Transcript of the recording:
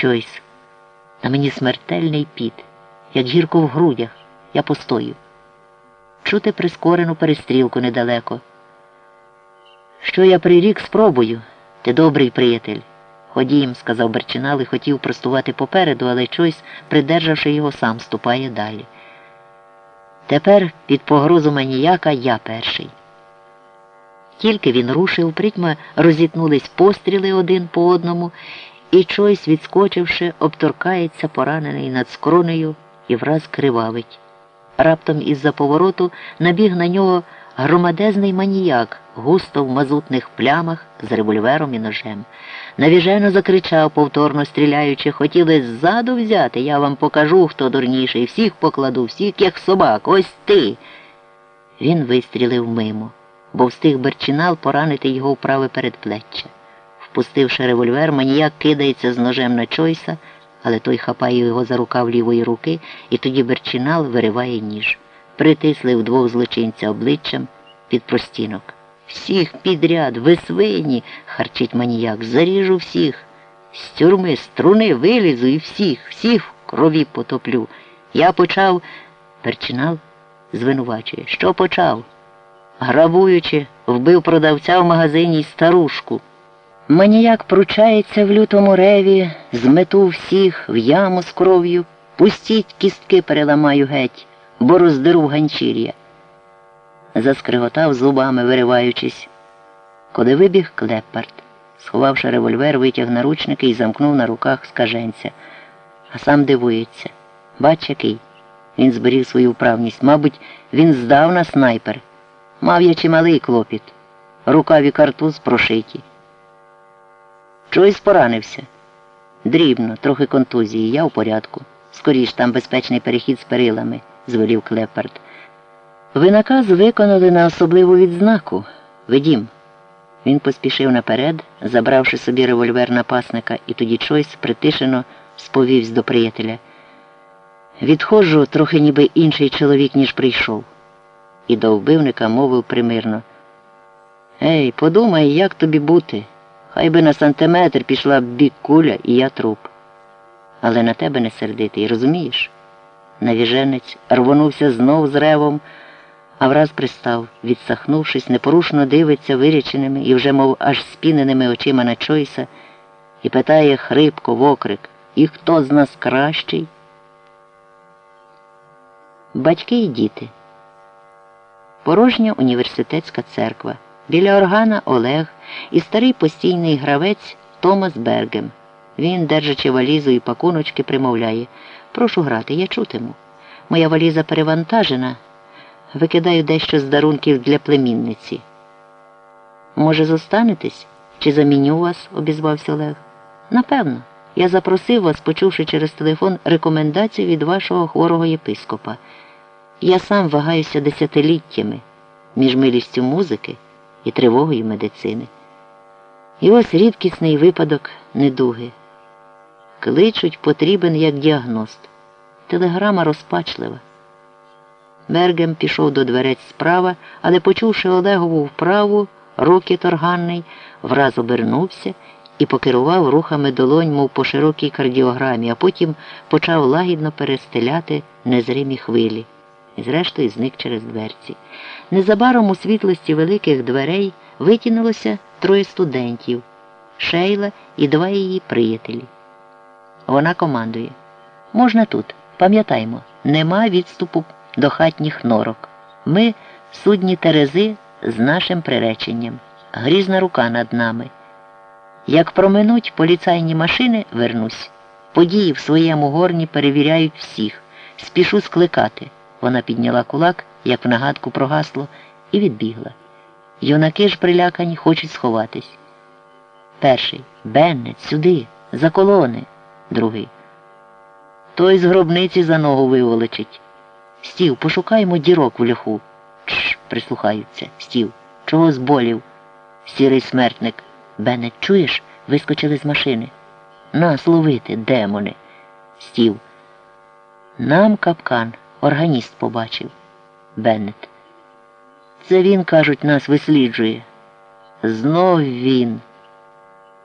Чойс. На мені смертельний піт, як гірко в грудях, я постою. Чути прискорену перестрілку недалеко. Що я прирік спробую, ти добрий приятель. Ходім, сказав Берчинал і хотів простувати попереду, але Чойс, придержавши його, сам ступає далі. Тепер під погрозу маніяка я перший. Тільки він рушив, притьма розітнулись постріли один по одному, і Чойс, відскочивши, обторкається поранений над скронею і враз кривавить. Раптом із-за повороту набіг на нього громадезний маніяк, густо в мазутних плямах з револьвером і ножем. Навіжено закричав, повторно стріляючи, хотіли ззаду взяти, я вам покажу, хто дурніший, всіх покладу, всіх, як собак, ось ти. Він вистрілив мимо, бо встиг Берчинал поранити його в праве передплеччя. Впустивши револьвер, маніяк кидається з ножем на Чойса, але той хапає його за рукав лівої руки, і тоді Берчинал вириває ніж. Притисли вдвох злочинця обличчям під простінок. Всіх підряд, ви свині, харчить маніяк, заріжу всіх. З тюрми, струни вилізу і всіх, всіх в крові потоплю. Я почав, Берчинал звинувачує. Що почав? Грабуючи, вбив продавця в магазині й старушку. Маніяк пручається в лютому реві, змету всіх в яму з кров'ю, пустіть кістки переламаю геть, бо роздеру ганчір'я. Заскриготав зубами, вириваючись. Коли вибіг клепард, сховавши револьвер, витяг наручники і замкнув на руках скаженця. А сам дивується. Бач, який. Він зберіг свою вправність. Мабуть, він здав на снайпер. Мав я чималий клопіт. Рукаві картуз прошиті. Чогось поранився. Дрібно, трохи контузії, я в порядку. Скоріш там безпечний перехід з перилами, звелів Клепард. Ви наказ виконали на особливу відзнаку. Ведім. Він поспішив наперед, забравши собі револьвер напасника, і тоді Чойс притишено сповівсь до приятеля. Відходжу трохи ніби інший чоловік, ніж прийшов. І до вбивника мовив примирно. Ей, подумай, як тобі бути. Хай би на сантиметр пішла б бік куля, і я труп. Але на тебе не сердитий, розумієш? Навіженець рвонувся знов з ревом, а враз пристав, відсахнувшись, непорушно дивиться виряченими і вже, мов аж спіненими очима на Чойса, і питає хрипко в окрик І хто з нас кращий? Батьки і діти. Порожня університетська церква. Біля органа Олег і старий постійний гравець Томас Бергем. Він, держачи валізу і пакуночки, примовляє Прошу грати, я чутиму. Моя валіза перевантажена. Викидаю дещо з дарунків для племінниці. Може, зостанетесь? Чи заміню вас? обізвався Олег. Напевно, я запросив вас, почувши через телефон рекомендацію від вашого хворого єпископа. Я сам вагаюся десятиліттями між милістю музики і тривогою медицини. І ось рідкісний випадок недуги. Кличуть потрібен як діагност. Телеграма розпачлива. Бергем пішов до дверець справа, але, почувши Олегову вправу, руки торганний, враз обернувся і покерував рухами долонь, мов по широкій кардіограмі, а потім почав лагідно перестеляти незримі хвилі і, зрештою, зник через дверці. Незабаром у світлості великих дверей витягнулося троє студентів Шейла і два її приятелі. Вона командує. Можна тут, пам'ятаймо, нема відступу до хатніх норок. Ми судні Терези з нашим приреченням. Грізна рука над нами. Як проминуть поліцайні машини, вернусь. Події в своєму горні перевіряють всіх. Спішу скликати. Вона підняла кулак, як в нагадку прогасло, і відбігла. Юнаки ж прилякані хочуть сховатись. Перший Беннет, сюди, за колони. Другий. Той з гробниці за ногу виволочить. Стів, пошукаймо дірок в льоху. Чш, прислухаються. Стів. Чого зболів? Сірий смертник. Беннет, чуєш? Вискочили з машини. Нас ловити, демони. Стів. Нам капкан. Органіст побачив. Беннет. Це він, кажуть, нас висліджує. Знов він.